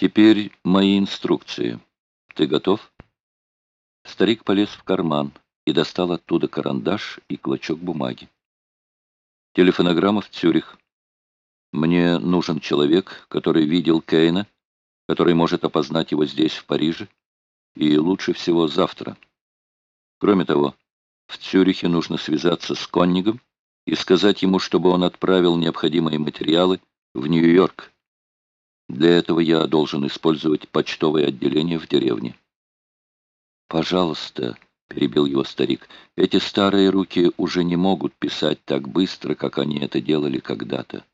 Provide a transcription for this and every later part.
Теперь мои инструкции. Ты готов? Старик полез в карман и достал оттуда карандаш и клочок бумаги. Телефонограмма в Цюрих. Мне нужен человек, который видел Кейна, который может опознать его здесь, в Париже, и лучше всего завтра. Кроме того, в Цюрихе нужно связаться с Коннигом и сказать ему, чтобы он отправил необходимые материалы в Нью-Йорк. Для этого я должен использовать почтовое отделение в деревне. «Пожалуйста», — перебил его старик, — «эти старые руки уже не могут писать так быстро, как они это делали когда-то».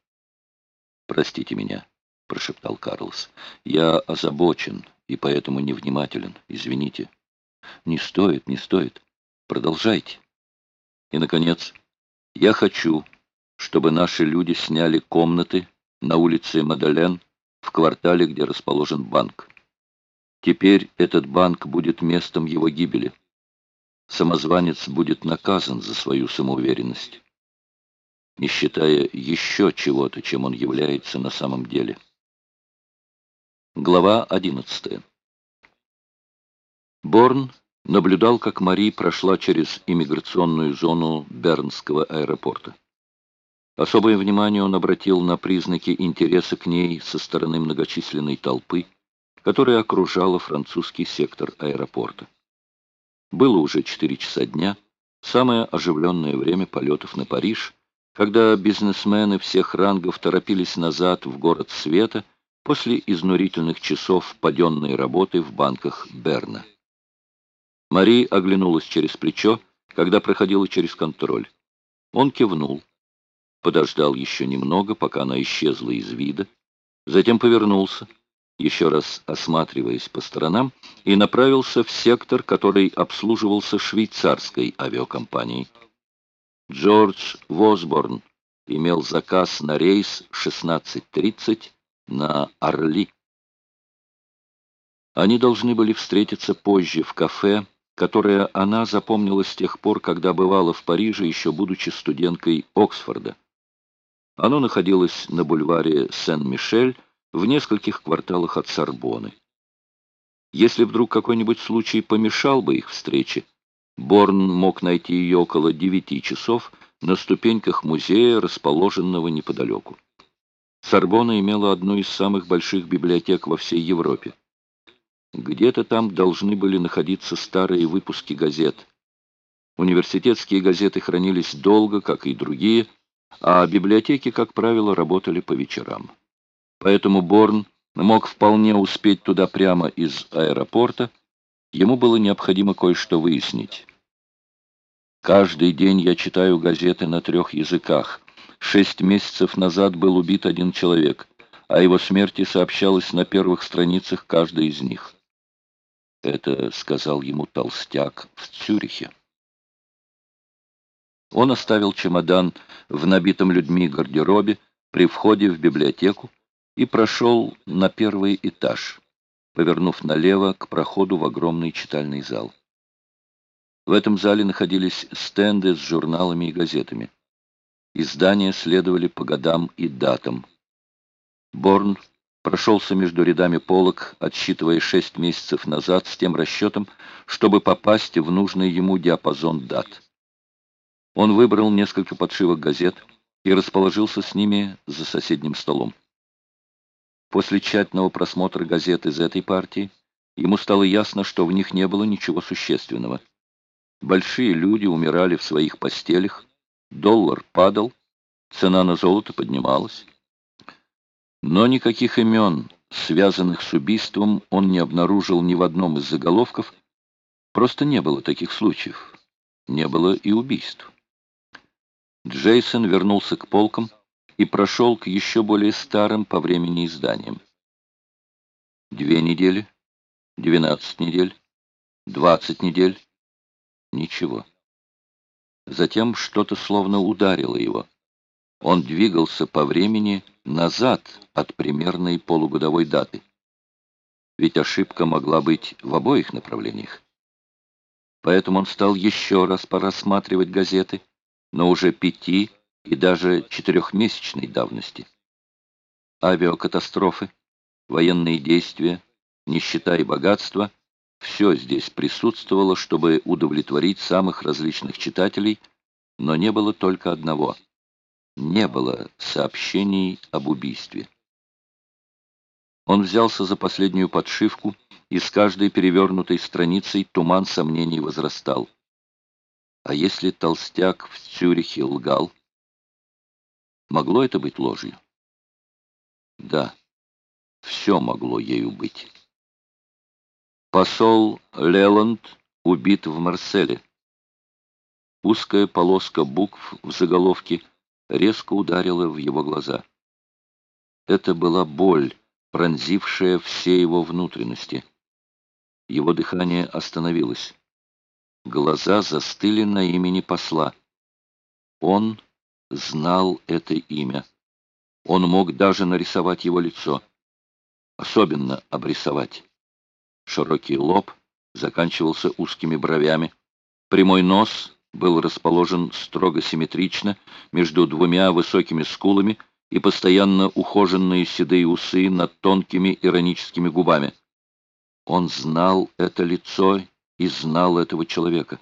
«Простите меня», — прошептал Карлос. «Я озабочен и поэтому невнимателен. Извините». «Не стоит, не стоит. Продолжайте». И, наконец, я хочу, чтобы наши люди сняли комнаты на улице Мадален в квартале, где расположен банк. Теперь этот банк будет местом его гибели. Самозванец будет наказан за свою самоуверенность, не считая еще чего-то, чем он является на самом деле. Глава 11. Борн наблюдал, как Мари прошла через иммиграционную зону Бернского аэропорта. Особое внимание он обратил на признаки интереса к ней со стороны многочисленной толпы, которая окружала французский сектор аэропорта. Было уже 4 часа дня, самое оживленное время полетов на Париж, когда бизнесмены всех рангов торопились назад в город света после изнурительных часов паденной работы в банках Берна. Мари оглянулась через плечо, когда проходила через контроль. Он кивнул подождал еще немного, пока она исчезла из вида, затем повернулся, еще раз осматриваясь по сторонам, и направился в сектор, который обслуживался швейцарской авиакомпанией. Джордж Восборн имел заказ на рейс 16.30 на Орли. Они должны были встретиться позже в кафе, которое она запомнила с тех пор, когда бывала в Париже, еще будучи студенткой Оксфорда. Оно находилось на бульваре Сен-Мишель в нескольких кварталах от Сорбоны. Если вдруг какой-нибудь случай помешал бы их встрече, Борн мог найти ее около девяти часов на ступеньках музея, расположенного неподалеку. Сорбона имела одну из самых больших библиотек во всей Европе. Где-то там должны были находиться старые выпуски газет. Университетские газеты хранились долго, как и другие, а библиотеки, как правило, работали по вечерам. Поэтому Борн мог вполне успеть туда прямо из аэропорта. Ему было необходимо кое-что выяснить. Каждый день я читаю газеты на трех языках. Шесть месяцев назад был убит один человек, а его смерти сообщалось на первых страницах каждой из них. Это сказал ему толстяк в Цюрихе. Он оставил чемодан в набитом людьми гардеробе при входе в библиотеку и прошел на первый этаж, повернув налево к проходу в огромный читальный зал. В этом зале находились стенды с журналами и газетами. Издания следовали по годам и датам. Борн прошелся между рядами полок, отсчитывая шесть месяцев назад с тем расчетом, чтобы попасть в нужный ему диапазон дат. Он выбрал несколько подшивок газет и расположился с ними за соседним столом. После тщательного просмотра газет из этой партии ему стало ясно, что в них не было ничего существенного. Большие люди умирали в своих постелях, доллар падал, цена на золото поднималась. Но никаких имен, связанных с убийством, он не обнаружил ни в одном из заголовков, просто не было таких случаев, не было и убийств. Джейсон вернулся к полкам и прошел к еще более старым по времени изданиям. Две недели, двенадцать недель, двадцать недель. Ничего. Затем что-то словно ударило его. Он двигался по времени назад от примерной полугодовой даты. Ведь ошибка могла быть в обоих направлениях. Поэтому он стал еще раз порассматривать газеты, но уже пяти и даже четырехмесячной давности. Авиакатастрофы, военные действия, нищета и богатство — все здесь присутствовало, чтобы удовлетворить самых различных читателей, но не было только одного. Не было сообщений об убийстве. Он взялся за последнюю подшивку, и с каждой перевернутой страницей туман сомнений возрастал. А если толстяк в Цюрихе лгал? Могло это быть ложью? Да, все могло ею быть. Посол Леланд убит в Марселе. Узкая полоска букв в заголовке резко ударила в его глаза. Это была боль, пронзившая все его внутренности. Его дыхание остановилось. Глаза застыли на имени посла. Он знал это имя. Он мог даже нарисовать его лицо. Особенно обрисовать. Широкий лоб заканчивался узкими бровями. Прямой нос был расположен строго симметрично между двумя высокими скулами и постоянно ухоженные седые усы над тонкими ироническими губами. Он знал это лицо и знал этого человека.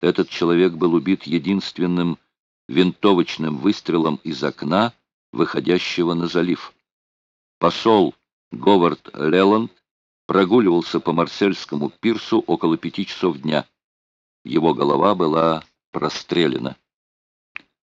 Этот человек был убит единственным винтовочным выстрелом из окна, выходящего на залив. Посол Говард Леланд прогуливался по Марсельскому пирсу около пяти часов дня. Его голова была прострелена.